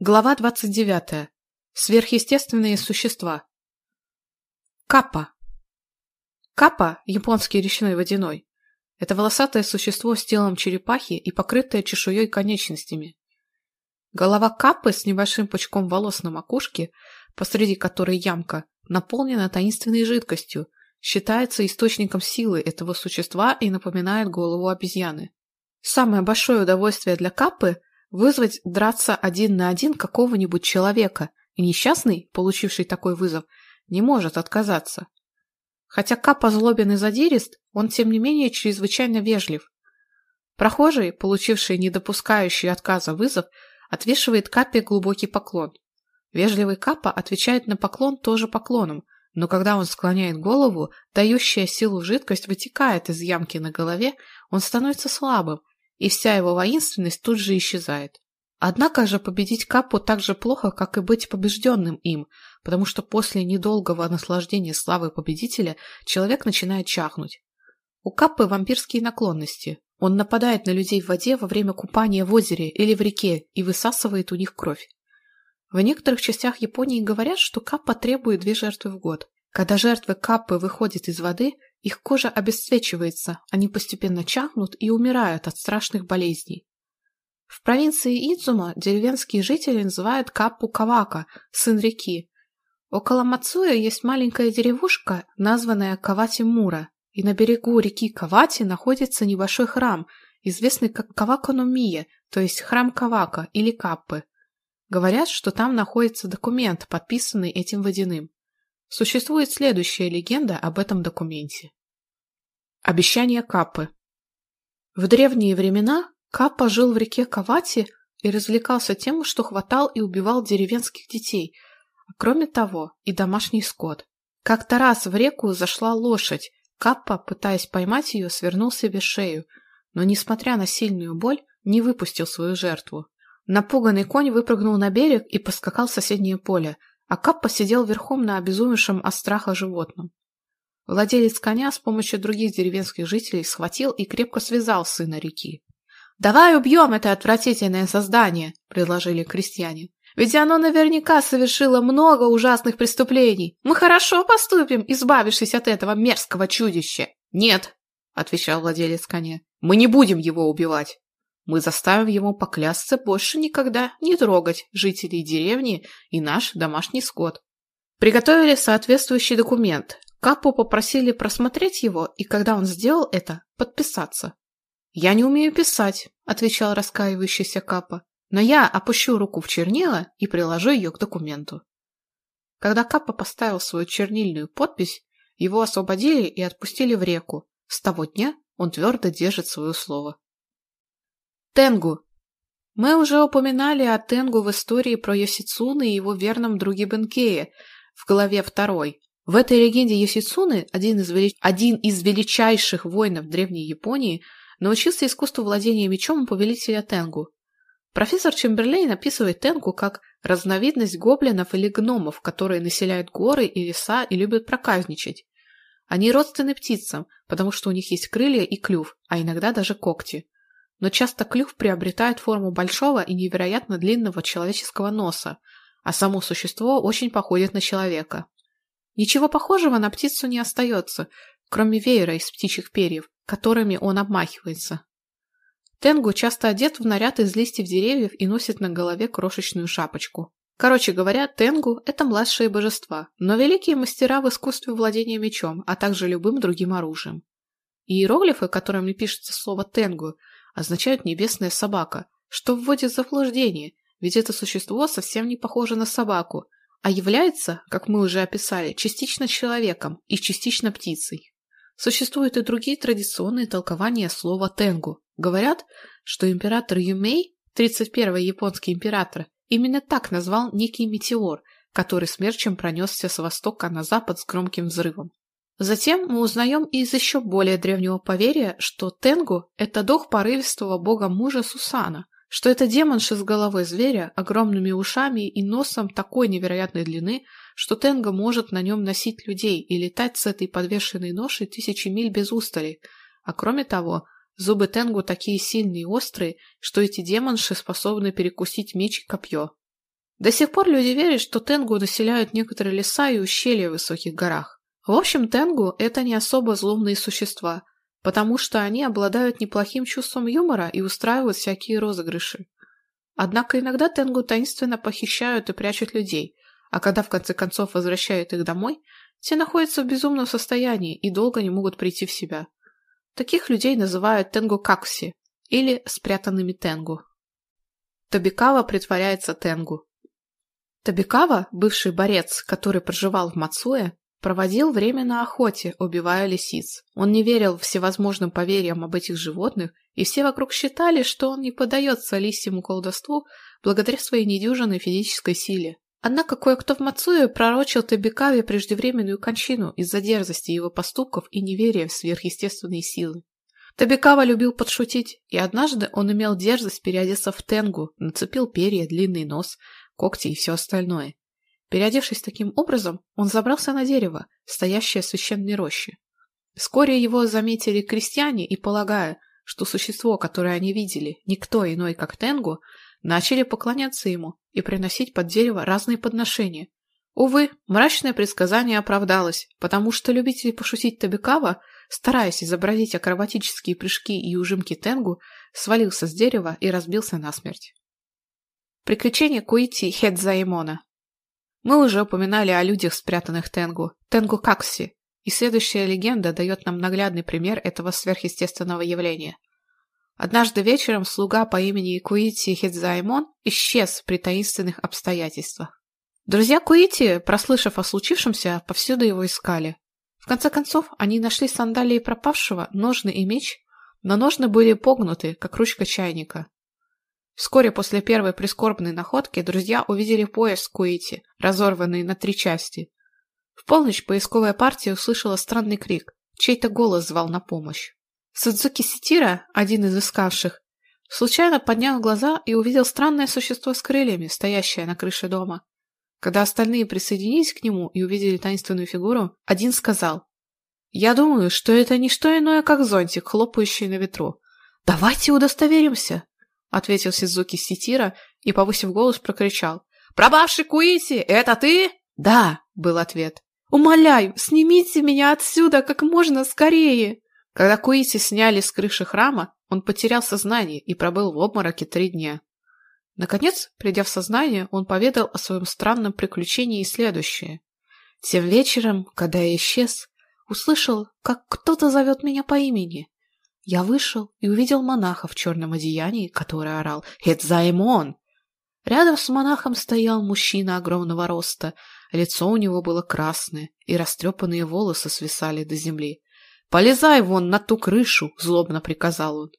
Глава 29. Сверхъестественные существа. Каппа. Каппа, японский речной водяной, это волосатое существо с телом черепахи и покрытое чешуей конечностями. Голова каппы с небольшим пучком волос на макушке, посреди которой ямка, наполнена таинственной жидкостью, считается источником силы этого существа и напоминает голову обезьяны. Самое большое удовольствие для каппы – Вызвать драться один на один какого-нибудь человека, и несчастный, получивший такой вызов, не может отказаться. Хотя Капа злобен и задирист, он тем не менее чрезвычайно вежлив. Прохожий, получивший недопускающий отказа вызов, отвешивает Капе глубокий поклон. Вежливый Капа отвечает на поклон тоже поклоном, но когда он склоняет голову, дающая силу жидкость вытекает из ямки на голове, он становится слабым, и вся его воинственность тут же исчезает. Однако же победить Капу так же плохо, как и быть побежденным им, потому что после недолгого наслаждения славы победителя человек начинает чахнуть. У Каппы вампирские наклонности. Он нападает на людей в воде во время купания в озере или в реке и высасывает у них кровь. В некоторых частях Японии говорят, что Каппа требует две жертвы в год. Когда жертвы Каппы выходят из воды, их кожа обесцвечивается, они постепенно чахнут и умирают от страшных болезней. В провинции Идзума деревенские жители называют Каппу Кавака, сын реки. Около Мацуя есть маленькая деревушка, названная Кавати-Мура, и на берегу реки Кавати находится небольшой храм, известный как Кавакономия, то есть храм Кавака или Каппы. Говорят, что там находится документ, подписанный этим водяным. Существует следующая легенда об этом документе. Обещание Каппы В древние времена Каппа жил в реке Кавати и развлекался тем, что хватал и убивал деревенских детей, а кроме того и домашний скот. Как-то раз в реку зашла лошадь, Каппа, пытаясь поймать ее, свернул себе шею, но, несмотря на сильную боль, не выпустил свою жертву. Напуганный конь выпрыгнул на берег и поскакал в соседнее поле – а Каппа сидел верхом на обезумевшем от страха животном. Владелец коня с помощью других деревенских жителей схватил и крепко связал сына реки. «Давай убьем это отвратительное создание», — предложили крестьяне. «Ведь оно наверняка совершило много ужасных преступлений. Мы хорошо поступим, избавившись от этого мерзкого чудища». «Нет», — отвечал владелец коня, — «мы не будем его убивать. Мы заставим его поклясться больше никогда не трогать жителей деревни и наш домашний скот. Приготовили соответствующий документ. Капу попросили просмотреть его, и когда он сделал это, подписаться. «Я не умею писать», — отвечал раскаивающийся Капа, «но я опущу руку в чернила и приложу ее к документу». Когда Капа поставил свою чернильную подпись, его освободили и отпустили в реку. С того дня он твердо держит свое слово. Тенгу. Мы уже упоминали о Тенгу в истории про Йосицуны и его верном друге Бенкее в главе второй. В этой легенде Йосицуны, один из, вели... один из величайших воинов Древней Японии, научился искусству владения мечом у повелителя Тенгу. Профессор Чемберлейн описывает Тенгу как разновидность гоблинов или гномов, которые населяют горы и леса и любят проказничать. Они родственны птицам, потому что у них Но часто клюв приобретает форму большого и невероятно длинного человеческого носа, а само существо очень походит на человека. Ничего похожего на птицу не остается, кроме веера из птичьих перьев, которыми он обмахивается. Тенгу часто одет в наряд из листьев деревьев и носит на голове крошечную шапочку. Короче говоря, тенгу – это младшие божества, но великие мастера в искусстве владения мечом, а также любым другим оружием. Иероглифы, которыми пишется слово «тенгу», означают «небесная собака», что вводит в заблуждение, ведь это существо совсем не похоже на собаку, а является, как мы уже описали, частично человеком и частично птицей. Существуют и другие традиционные толкования слова «тенгу». Говорят, что император Юмей, 31-й японский император, именно так назвал некий метеор, который смерчем пронесся с востока на запад с громким взрывом. Затем мы узнаем из еще более древнего поверья, что Тенгу – это дух порывистого бога мужа Сусана, что это демонша с головой зверя, огромными ушами и носом такой невероятной длины, что Тенга может на нем носить людей и летать с этой подвешенной ношей тысячи миль без устали. А кроме того, зубы Тенгу такие сильные и острые, что эти демонши способны перекусить меч и копье. До сих пор люди верят, что Тенгу населяют некоторые леса и ущелья в высоких горах. В общем, тенгу – это не особо злобные существа, потому что они обладают неплохим чувством юмора и устраивают всякие розыгрыши. Однако иногда тенгу таинственно похищают и прячут людей, а когда в конце концов возвращают их домой, те находятся в безумном состоянии и долго не могут прийти в себя. Таких людей называют тенгу-какси или спрятанными тенгу. Тобикава притворяется тенгу. Тобикава, бывший борец, который проживал в Мацуэ, Проводил время на охоте, убивая лисиц. Он не верил всевозможным поверьям об этих животных, и все вокруг считали, что он не поддается лисьему колдовству благодаря своей недюжинной физической силе. Однако кое-кто в Мацуе пророчил Табикаве преждевременную кончину из-за дерзости его поступков и неверия в сверхъестественные силы. Табикава любил подшутить, и однажды он имел дерзость переодеться в тенгу, нацепил перья, длинный нос, когти и все остальное. Переодевшись таким образом, он забрался на дерево, стоящее в священной роще. Вскоре его заметили крестьяне и, полагая, что существо, которое они видели, никто иной, как Тенгу, начали поклоняться ему и приносить под дерево разные подношения. Увы, мрачное предсказание оправдалось, потому что любители пошутить Табикава, стараясь изобразить акробатические прыжки и ужимки Тенгу, свалился с дерева и разбился насмерть. Приключения Куити Хедзаимона мы уже упоминали о людях, спрятанных Тенгу. Тенгу Какси. И следующая легенда дает нам наглядный пример этого сверхъестественного явления. Однажды вечером слуга по имени Куити Хидзаймон исчез при таинственных обстоятельствах. Друзья Куити, прослышав о случившемся, повсюду его искали. В конце концов, они нашли сандалии пропавшего, ножны и меч, но ножны были погнуты, как ручка чайника. Вскоре после первой прискорбной находки друзья увидели пояс Куити, разорванный на три части. В полночь поисковая партия услышала странный крик. Чей-то голос звал на помощь. Судзуки Ситира, один из искавших, случайно поднял глаза и увидел странное существо с крыльями, стоящее на крыше дома. Когда остальные присоединились к нему и увидели таинственную фигуру, один сказал «Я думаю, что это не что иное, как зонтик, хлопающий на ветру. Давайте удостоверимся!» ответил Сизуки Ситира и, повысив голос, прокричал. "Пробавший Куити, это ты?» «Да», — был ответ. «Умоляю, снимите меня отсюда как можно скорее!» Когда Куити сняли с крыши храма, он потерял сознание и пробыл в обмороке три дня. Наконец, придя в сознание, он поведал о своем странном приключении и следующее. Тем вечером, когда я исчез, услышал, как кто-то зовет меня по имени. Я вышел и увидел монаха в черном одеянии, который орал «Хедзаймон!». Рядом с монахом стоял мужчина огромного роста, лицо у него было красное, и растрепанные волосы свисали до земли. «Полезай вон на ту крышу!» — злобно приказал он.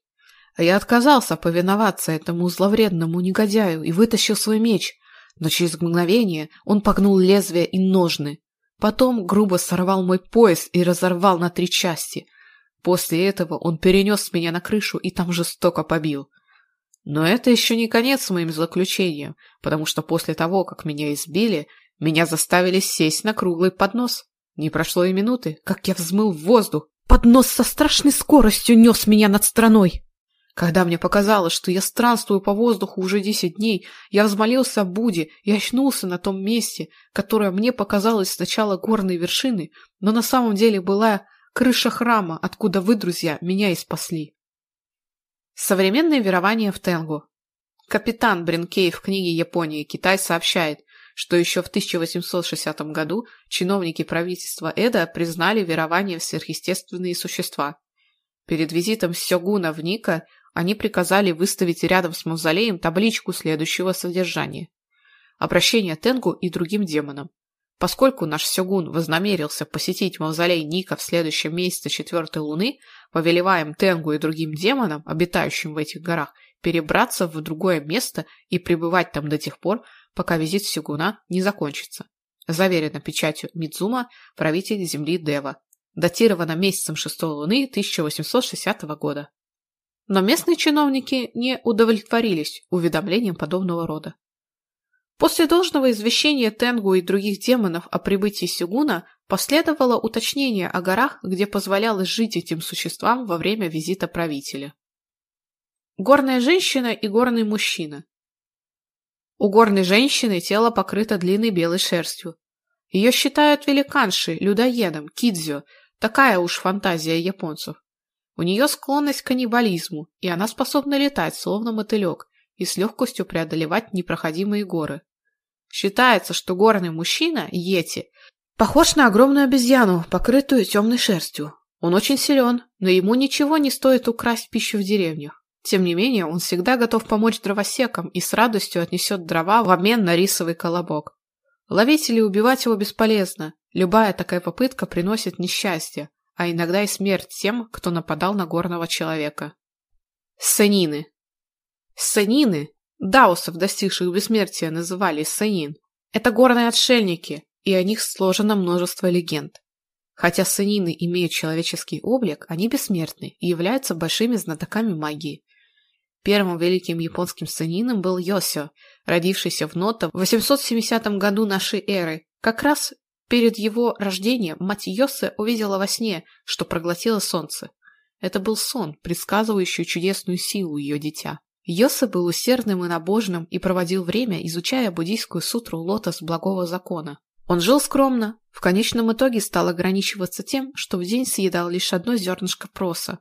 А я отказался повиноваться этому зловредному негодяю и вытащил свой меч, но через мгновение он погнул лезвие и ножны. Потом грубо сорвал мой пояс и разорвал на три части. После этого он перенес меня на крышу и там жестоко побил. Но это еще не конец моим заключением, потому что после того, как меня избили, меня заставили сесть на круглый поднос. Не прошло и минуты, как я взмыл в воздух. Поднос со страшной скоростью нес меня над страной. Когда мне показалось, что я странствую по воздуху уже десять дней, я взмолился о Буде и очнулся на том месте, которое мне показалось сначала горной вершины, но на самом деле была Крыша храма, откуда вы, друзья, меня и спасли. Современное верование в тенгу. Капитан Бринкей в книге «Япония и Китай» сообщает, что еще в 1860 году чиновники правительства Эда признали верование в сверхъестественные существа. Перед визитом Сёгуна в Ника они приказали выставить рядом с мавзолеем табличку следующего содержания. Обращение Тенгу и другим демонам поскольку наш Сёгун вознамерился посетить мавзолей Ника в следующем месяце четвертой луны, повелеваем Тенгу и другим демонам, обитающим в этих горах, перебраться в другое место и пребывать там до тех пор, пока визит Сёгуна не закончится. Заверено печатью Мидзума, правитель земли Дева. Датировано месяцем шестой луны 1860 года. Но местные чиновники не удовлетворились уведомлением подобного рода. После должного извещения Тенгу и других демонов о прибытии Сигуна последовало уточнение о горах, где позволялось жить этим существам во время визита правителя. Горная женщина и горный мужчина. У горной женщины тело покрыто длинной белой шерстью. Ее считают великаншей, людоедом, кидзю. такая уж фантазия японцев. У нее склонность к каннибализму, и она способна летать, словно мотылек, и с легкостью преодолевать непроходимые горы. Считается, что горный мужчина, Йети, похож на огромную обезьяну, покрытую темной шерстью. Он очень силен, но ему ничего не стоит украсть пищу в деревнях. Тем не менее, он всегда готов помочь дровосекам и с радостью отнесет дрова в обмен на рисовый колобок. Ловить или убивать его бесполезно. Любая такая попытка приносит несчастье, а иногда и смерть тем, кто нападал на горного человека. Санины. Санины, даусов, достигших бессмертия, называли санин. Это горные отшельники, и о них сложено множество легенд. Хотя санины имеют человеческий облик, они бессмертны и являются большими знатоками магии. Первым великим японским санином был Йосё, родившийся в Ното в 870 году нашей эры. Как раз перед его рождением мать Йосе увидела во сне, что проглотила солнце. Это был сон, предсказывающий чудесную силу ее дитя. Йосе был усердным и набожным и проводил время, изучая буддийскую сутру «Лотос благого закона». Он жил скромно, в конечном итоге стал ограничиваться тем, что в день съедал лишь одно зернышко проса.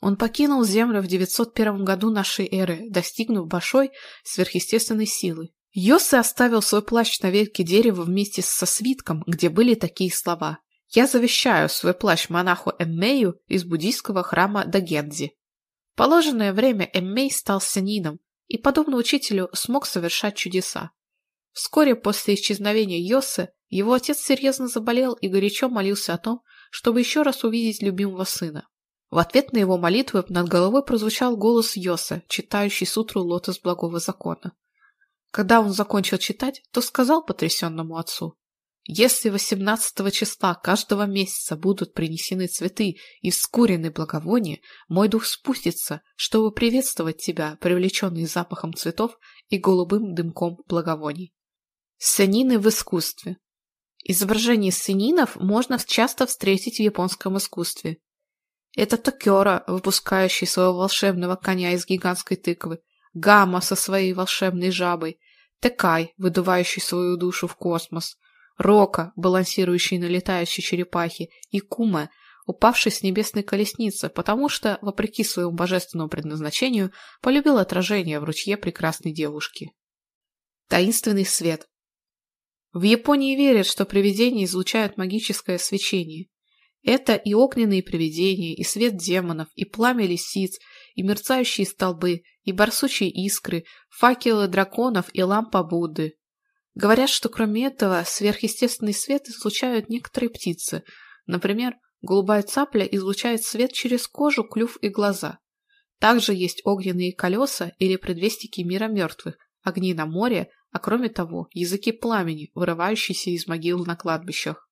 Он покинул Землю в 901 году нашей эры, достигнув большой сверхъестественной силы. Йосе оставил свой плащ на ветке дерева вместе со свитком, где были такие слова. «Я завещаю свой плащ монаху Эммею из буддийского храма Дагензи». В Положенное время Эммей стал санином и, подобно учителю, смог совершать чудеса. Вскоре после исчезновения Йосы его отец серьезно заболел и горячо молился о том, чтобы еще раз увидеть любимого сына. В ответ на его молитвы над головой прозвучал голос Йоса, читающий сутру лотос благого закона. Когда он закончил читать, то сказал потрясенному отцу «Если 18 числа каждого месяца будут принесены цветы и вскурены благовония, мой дух спустится, чтобы приветствовать тебя, привлеченный запахом цветов и голубым дымком благовоний». Санины в искусстве. Изображение санинов можно часто встретить в японском искусстве. Это Токера, выпускающий своего волшебного коня из гигантской тыквы, Гамма со своей волшебной жабой, Текай, выдувающий свою душу в космос, Рока, балансирующий на летающей черепахе, и Кума, упавший с небесной колесницы, потому что, вопреки своему божественному предназначению, полюбил отражение в ручье прекрасной девушки. Таинственный свет. В Японии верят, что привидения излучают магическое свечение. Это и огненные привидения, и свет демонов, и пламя лисиц, и мерцающие столбы, и барсучьи искры, факелы драконов и лампа Будды. Говорят, что кроме этого сверхъестественный свет излучают некоторые птицы. Например, голубая цапля излучает свет через кожу, клюв и глаза. Также есть огненные колеса или предвестники мира мертвых, огни на море, а кроме того, языки пламени, вырывающиеся из могил на кладбищах.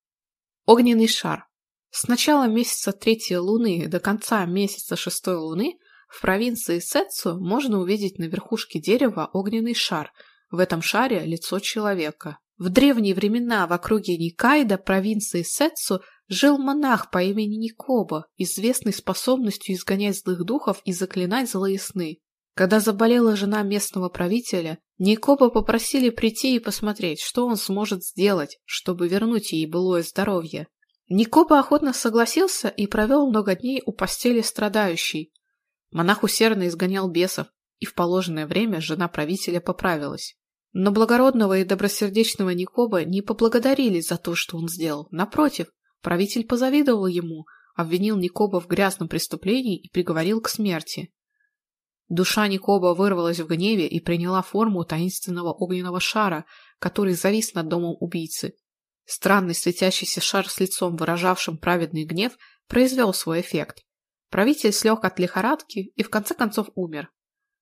Огненный шар. С начала месяца третьей луны до конца месяца шестой луны в провинции Сетсу можно увидеть на верхушке дерева огненный шар – В этом шаре лицо человека. В древние времена в округе Никайда провинции Сетсу жил монах по имени Никоба, известный способностью изгонять злых духов и заклинать злые сны. Когда заболела жена местного правителя, Никоба попросили прийти и посмотреть, что он сможет сделать, чтобы вернуть ей былое здоровье. Никоба охотно согласился и провел много дней у постели страдающей. Монах усердно изгонял бесов, и в положенное время жена правителя поправилась. Но благородного и добросердечного Никоба не поблагодарили за то, что он сделал. Напротив, правитель позавидовал ему, обвинил Никоба в грязном преступлении и приговорил к смерти. Душа Никоба вырвалась в гневе и приняла форму таинственного огненного шара, который завис над домом убийцы. Странный светящийся шар с лицом, выражавшим праведный гнев, произвел свой эффект. Правитель слег от лихорадки и в конце концов умер.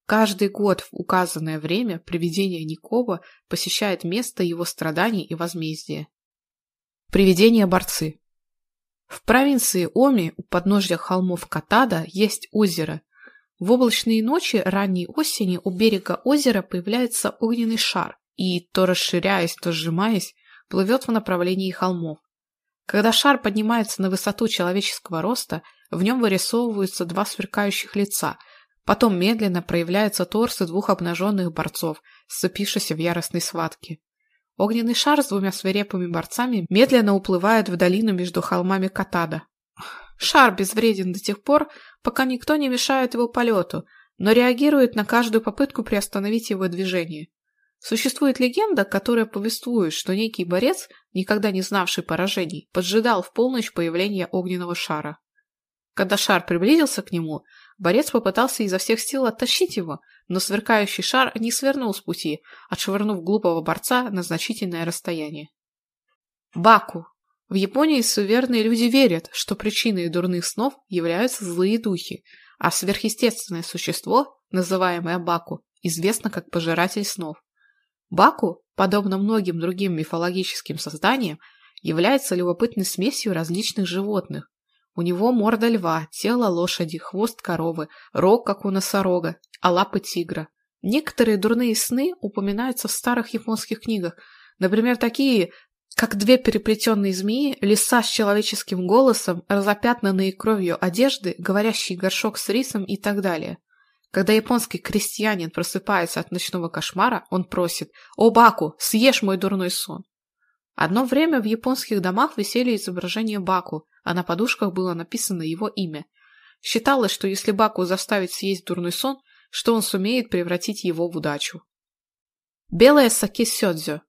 Каждый год в указанное время привидение Никова посещает место его страданий и возмездия. Привидения-борцы В провинции Оми у подножья холмов Катада есть озеро. В облачные ночи ранней осени у берега озера появляется огненный шар и, то расширяясь, то сжимаясь, плывет в направлении холмов. Когда шар поднимается на высоту человеческого роста, в нем вырисовываются два сверкающих лица – Потом медленно проявляются торсы двух обнаженных борцов, сцепившихся в яростной схватке. Огненный шар с двумя свирепыми борцами медленно уплывает в долину между холмами Катада. Шар безвреден до тех пор, пока никто не мешает его полету, но реагирует на каждую попытку приостановить его движение. Существует легенда, которая повествует, что некий борец, никогда не знавший поражений, поджидал в полночь появления огненного шара. Когда шар приблизился к нему, борец попытался изо всех сил оттащить его, но сверкающий шар не свернул с пути, отшвырнув глупого борца на значительное расстояние. Баку. В Японии суверенные люди верят, что причиной дурных снов являются злые духи, а сверхъестественное существо, называемое Баку, известно как пожиратель снов. Баку, подобно многим другим мифологическим созданиям, является любопытной смесью различных животных, У него морда льва, тело лошади, хвост коровы, рог, как у носорога, а лапы тигра. Некоторые дурные сны упоминаются в старых японских книгах, например, такие, как две переплетенные змеи, лиса с человеческим голосом, разопятнанные кровью одежды, говорящий горшок с рисом и так далее. Когда японский крестьянин просыпается от ночного кошмара, он просит «О, Баку, съешь мой дурной сон!». Одно время в японских домах висели изображения Баку – а на подушках было написано его имя. Считалось, что если Баку заставить съесть дурной сон, что он сумеет превратить его в удачу. Белая саке сёдзё.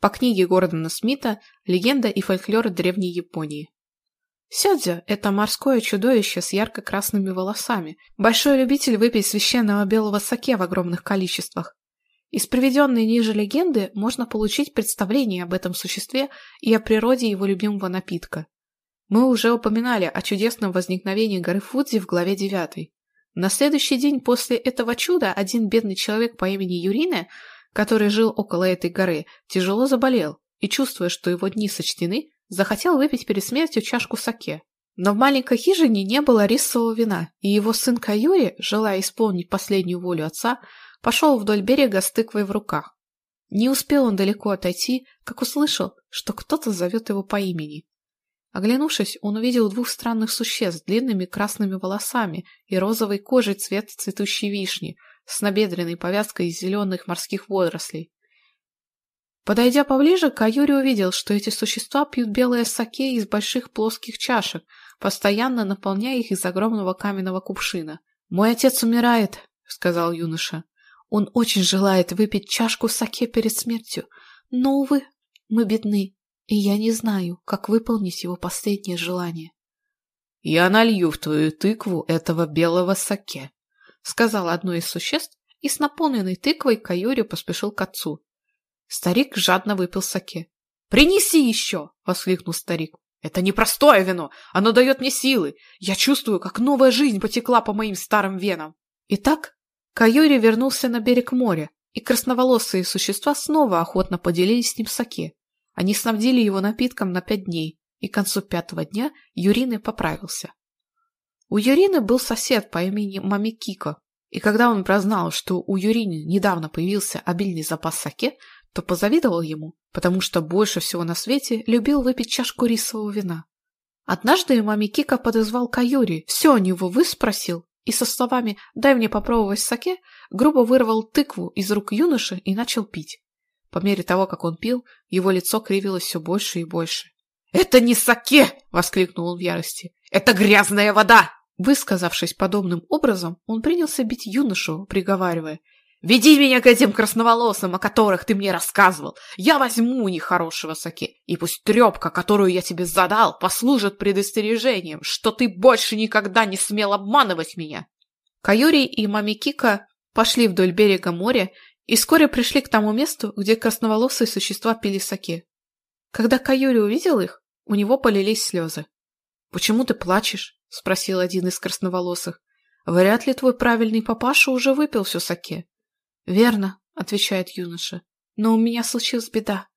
По книге Гордона Смита «Легенда и фольклор древней Японии». Сёдзё – это морское чудовище с ярко-красными волосами, большой любитель выпить священного белого саке в огромных количествах. Из приведенной ниже легенды можно получить представление об этом существе и о природе его любимого напитка. Мы уже упоминали о чудесном возникновении горы Фудзи в главе 9. На следующий день после этого чуда один бедный человек по имени Юрине, который жил около этой горы, тяжело заболел и, чувствуя, что его дни сочтены, захотел выпить перед смертью чашку саке. Но в маленькой хижине не было рисового вина, и его сын Каюри, желая исполнить последнюю волю отца, пошел вдоль берега с тыквой в руках. Не успел он далеко отойти, как услышал, что кто-то зовет его по имени. Оглянувшись, он увидел двух странных существ с длинными красными волосами и розовой кожей цвет цветущей вишни с набедренной повязкой из зеленых морских водорослей. Подойдя поближе, Каюри увидел, что эти существа пьют белое саке из больших плоских чашек, постоянно наполняя их из огромного каменного кувшина. «Мой отец умирает», — сказал юноша. «Он очень желает выпить чашку саке перед смертью, но, увы, мы бедны и я не знаю, как выполнить его последнее желание. «Я налью в твою тыкву этого белого саке», — сказал одно из существ, и с наполненной тыквой Каюри поспешил к отцу. Старик жадно выпил саке. «Принеси еще!» — воскликнул старик. «Это непростое вино! Оно дает мне силы! Я чувствую, как новая жизнь потекла по моим старым венам!» Итак, Каюри вернулся на берег моря, и красноволосые существа снова охотно поделились с ним саке. Они снабдили его напитком на пять дней, и к концу пятого дня Юрины поправился. У Юрины был сосед по имени Мамикико, и когда он прознал, что у Юрини недавно появился обильный запас саке, то позавидовал ему, потому что больше всего на свете любил выпить чашку рисового вина. Однажды Мамикико подозвал Кайори, все у него выспросил, и со словами «дай мне попробовать саке» грубо вырвал тыкву из рук юноши и начал пить. По мере того, как он пил, его лицо кривилось все больше и больше. «Это не саке!» — воскликнул он в ярости. «Это грязная вода!» Высказавшись подобным образом, он принялся бить юношу, приговаривая. «Веди меня к этим красноволосым, о которых ты мне рассказывал. Я возьму у них хорошего саке, и пусть трепка, которую я тебе задал, послужит предостережением, что ты больше никогда не смел обманывать меня». Каюри и Мамикика пошли вдоль берега моря и вскоре пришли к тому месту, где красноволосые существа пили саке. Когда Каюри увидел их, у него полились слезы. «Почему ты плачешь?» — спросил один из красноволосых. «Вряд ли твой правильный папаша уже выпил все саке». «Верно», — отвечает юноша. «Но у меня случилась беда.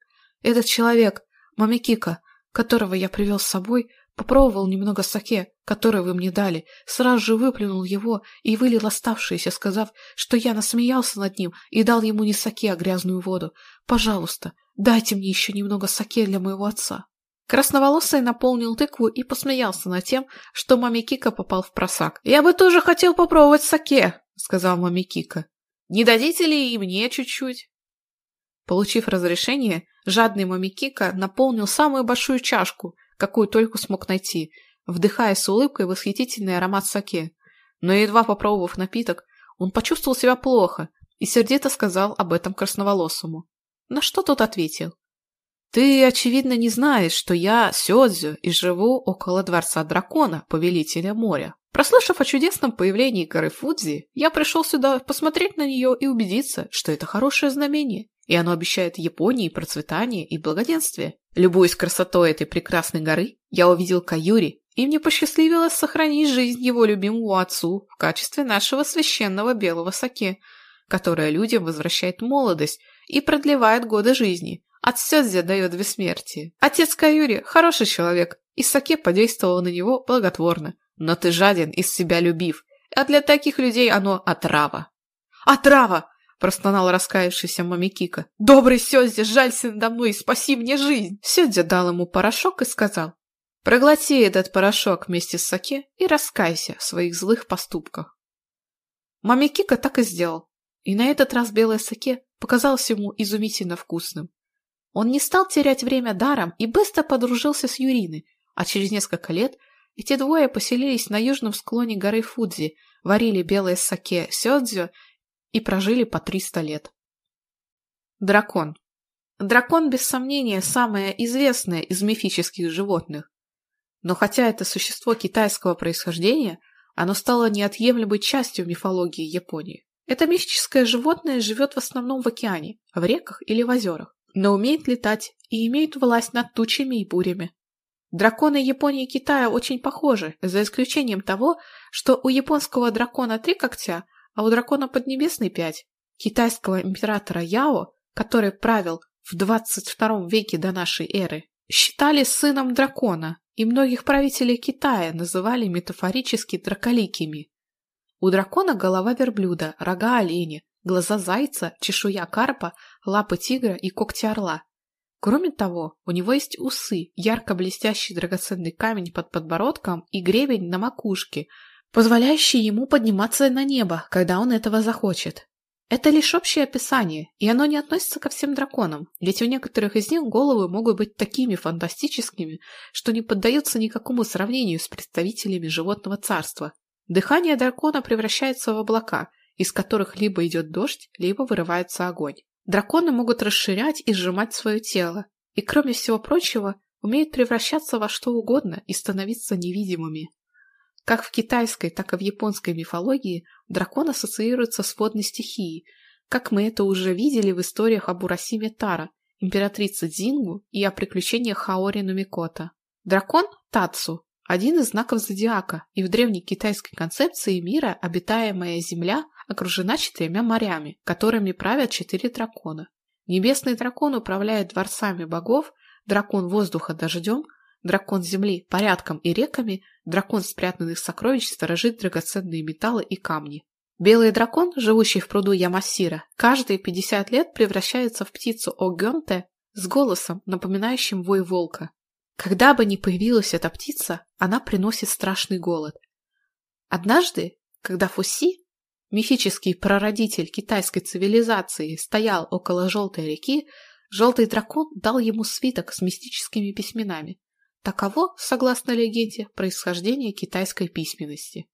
Этот человек, Мамикика, которого я привел с собой, попробовал немного саке, которое вы мне дали, сразу же выплюнул его и вылил оставшееся, сказав, что я насмеялся над ним и дал ему не саке, а грязную воду. Пожалуйста, дайте мне еще немного саке для моего отца. Красноволосый наполнил тыкву и посмеялся над тем, что Мамикика попал в просак. «Я бы тоже хотел попробовать саке», — сказал Мамикика. «Не дадите ли и мне чуть-чуть?» Получив разрешение, жадный Мамикика наполнил самую большую чашку какую только смог найти, вдыхая с улыбкой восхитительный аромат саке. Но едва попробовав напиток, он почувствовал себя плохо и сердито сказал об этом красноволосому. На что тот ответил? «Ты, очевидно, не знаешь, что я Сёдзю и живу около Дворца Дракона, Повелителя моря. Прослышав о чудесном появлении горы Фудзи, я пришел сюда посмотреть на нее и убедиться, что это хорошее знамение, и оно обещает Японии процветание и благоденствие. Любуясь красотой этой прекрасной горы, я увидел Каюри, и мне посчастливилось сохранить жизнь его любимому отцу в качестве нашего священного белого саке, которое людям возвращает молодость и продлевает годы жизни. От Сёдзя дает бессмертие. Отец Каюри – хороший человек, и саке подействовало на него благотворно. Но ты жаден и себя любив, а для таких людей оно отрава. «Отрава!» простонал раскаявшийся Мамикика. «Добрый Сёдзи, жалься надо мной и спаси мне жизнь!» Сёдзи дал ему порошок и сказал. «Проглоти этот порошок вместе с саке и раскайся в своих злых поступках». Мамикика так и сделал, и на этот раз белое саке показалось ему изумительно вкусным. Он не стал терять время даром и быстро подружился с Юриной, а через несколько лет эти двое поселились на южном склоне и прожили по 300 лет. Дракон. Дракон, без сомнения, самое известное из мифических животных. Но хотя это существо китайского происхождения, оно стало неотъемлемой частью мифологии Японии. Это мифическое животное живет в основном в океане, в реках или в озерах, но умеет летать и имеет власть над тучами и бурями. Драконы Японии и Китая очень похожи, за исключением того, что у японского дракона три когтя, а у дракона Поднебесной пять. Китайского императора Яо, который правил в 22 веке до нашей эры, считали сыном дракона, и многих правителей Китая называли метафорически драколикими. У дракона голова верблюда, рога оленя, глаза зайца, чешуя карпа, лапы тигра и когти орла. Кроме того, у него есть усы, ярко блестящий драгоценный камень под подбородком и гребень на макушке, Позволяя ему подниматься на небо, когда он этого захочет. Это лишь общее описание, и оно не относится ко всем драконам, ведь у некоторых из них головы могут быть такими фантастическими, что не поддаются никакому сравнению с представителями животного царства. Дыхание дракона превращается в облака, из которых либо идет дождь, либо вырывается огонь. Драконы могут расширять и сжимать свое тело, и, кроме всего прочего, умеют превращаться во что угодно и становиться невидимыми. Как в китайской, так и в японской мифологии дракон ассоциируется с водной стихией, как мы это уже видели в историях об Урасиме Тара, императрице Дзингу и о приключениях Хаори Нумикота. Дракон – Тацу, один из знаков зодиака, и в древней китайской концепции мира обитаемая Земля окружена четырьмя морями, которыми правят четыре дракона. Небесный дракон управляет дворцами богов, дракон воздуха дождем, дракон земли порядком и реками, дракон спрятанных сокровищ сторожит драгоценные металлы и камни. Белый дракон, живущий в пруду Ямасира, каждые 50 лет превращается в птицу Огенте с голосом, напоминающим вой волка. Когда бы ни появилась эта птица, она приносит страшный голод. Однажды, когда Фуси, мифический прародитель китайской цивилизации, стоял около Желтой реки, Желтый дракон дал ему свиток с мистическими письменами. Таково, согласно легенде, происхождение китайской письменности.